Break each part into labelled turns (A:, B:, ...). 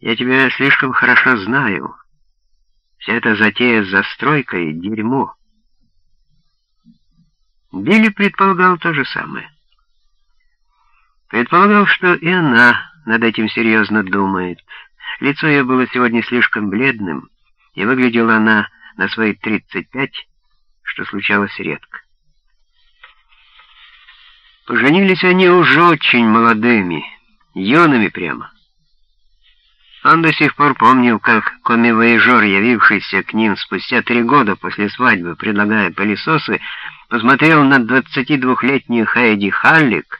A: Я тебя слишком хорошо знаю. Вся эта затея с застройкой — дерьмо. Билли предполагал то же самое. Предполагал, что и она над этим серьезно думает. Лицо ее было сегодня слишком бледным, и выглядела она на свои 35, что случалось редко. Поженились они уже очень молодыми, юными прямо. Он до сих пор помнил, как комивояжер, явившийся к ним спустя три года после свадьбы, предлагая пылесосы, посмотрел на 22-летнюю Хайди Халлик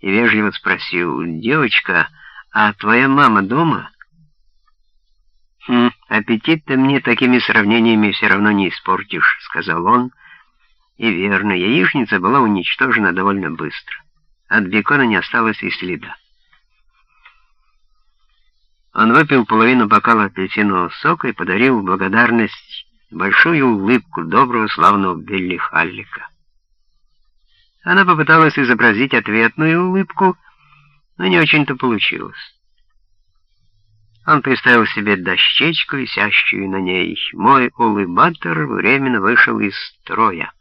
A: и вежливо спросил, «Девочка, а твоя мама дома?» «Хм, аппетит ты мне такими сравнениями все равно не испортишь», — сказал он. И верно, яичница была уничтожена довольно быстро. От бекона не осталось и следа. Он выпил половину бокала апельсинового сока и подарил в благодарность большую улыбку доброго славного Билли Халлика. Она попыталась изобразить ответную улыбку, но не очень-то получилось. Он представил себе дощечку, висящую на ней. Мой улыбатор временно вышел из строя.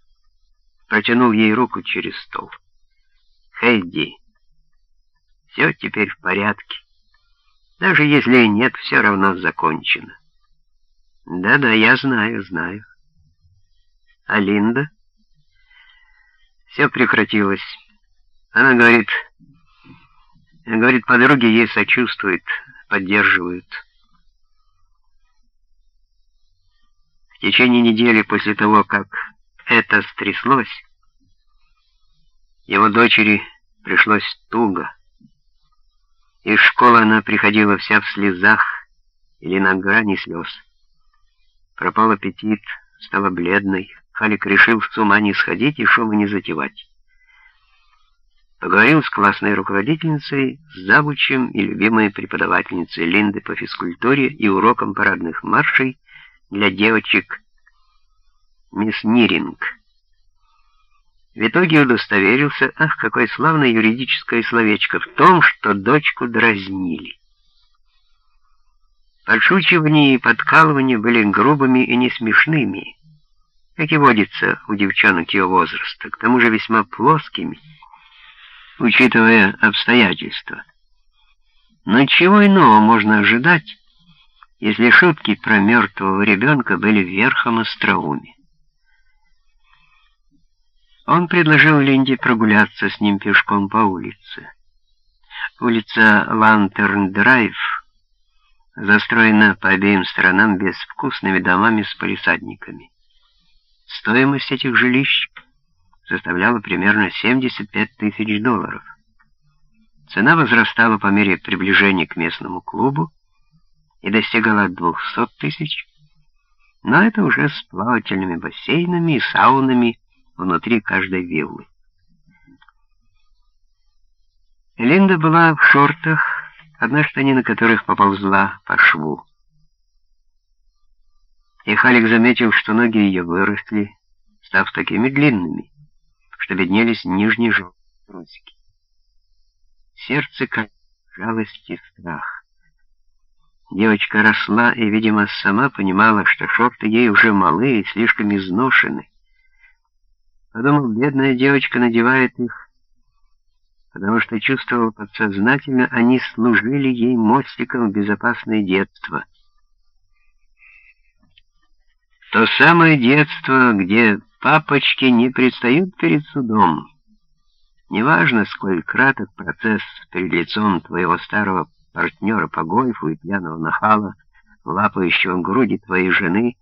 A: Протянул ей руку через стол. «Хэдди, все теперь в порядке. Даже если и нет, все равно закончено. Да-да, я знаю, знаю. А Линда? Все прекратилось. Она говорит... Говорит, подруги ей сочувствуют, поддерживают. В течение недели после того, как это стряслось, его дочери пришлось туго. Из школы она приходила вся в слезах или на грани слез. Пропал аппетит, стала бледной. Халик решил с ума не сходить и шумы не затевать. Поговорил с классной руководительницей, с завучем и любимой преподавательницей Линды по физкультуре и урокам парадных маршей для девочек мисс Ниринг. В итоге удостоверился, ах, какое славное юридическое словечко, в том, что дочку дразнили. Подшучивания и подкалывания были грубыми и несмешными, как и водится у девчонок ее возраста, к тому же весьма плоскими, учитывая обстоятельства. Но чего иного можно ожидать, если шутки про мертвого ребенка были верхом остроумия? Он предложил Линде прогуляться с ним пешком по улице. Улица Лантерн-Драйв застроена по обеим сторонам безвкусными домами с полисадниками. Стоимость этих жилищ составляла примерно 75 тысяч долларов. Цена возрастала по мере приближения к местному клубу и достигала 200 тысяч, но это уже с плавательными бассейнами и саунами внутри каждой виллы. Линда была в шортах, одна штанина которых поползла по шву. И Халик заметил, что ноги ее выросли, став такими длинными, что виднелись нижние желтые трусики. Сердце как жалость и страх. Девочка росла и, видимо, сама понимала, что шорты ей уже малы и слишком изношены. Подумал, бедная девочка надевает их, потому что чувствовал подсознательно, они служили ей мостиком в безопасное детство. То самое детство, где папочки не предстают перед судом. Неважно, сколь краток процесс перед лицом твоего старого партнера по гольфу и пьяного нахала, лапающего груди твоей жены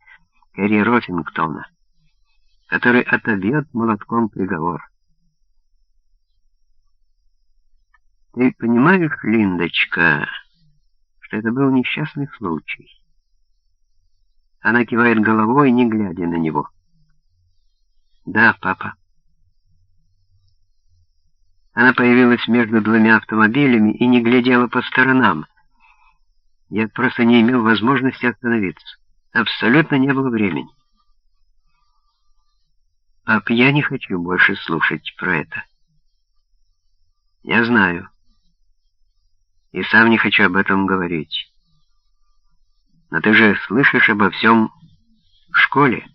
A: Кэрри Рофингтона который отобьет молотком приговор. Ты понимаешь, Линдочка, что это был несчастный случай? Она кивает головой, не глядя на него. Да, папа. Она появилась между двумя автомобилями и не глядела по сторонам. Я просто не имел возможности остановиться. Абсолютно не было времени. Пап, я не хочу больше слушать про это. Я знаю. И сам не хочу об этом говорить. Но ты же слышишь обо всем в школе.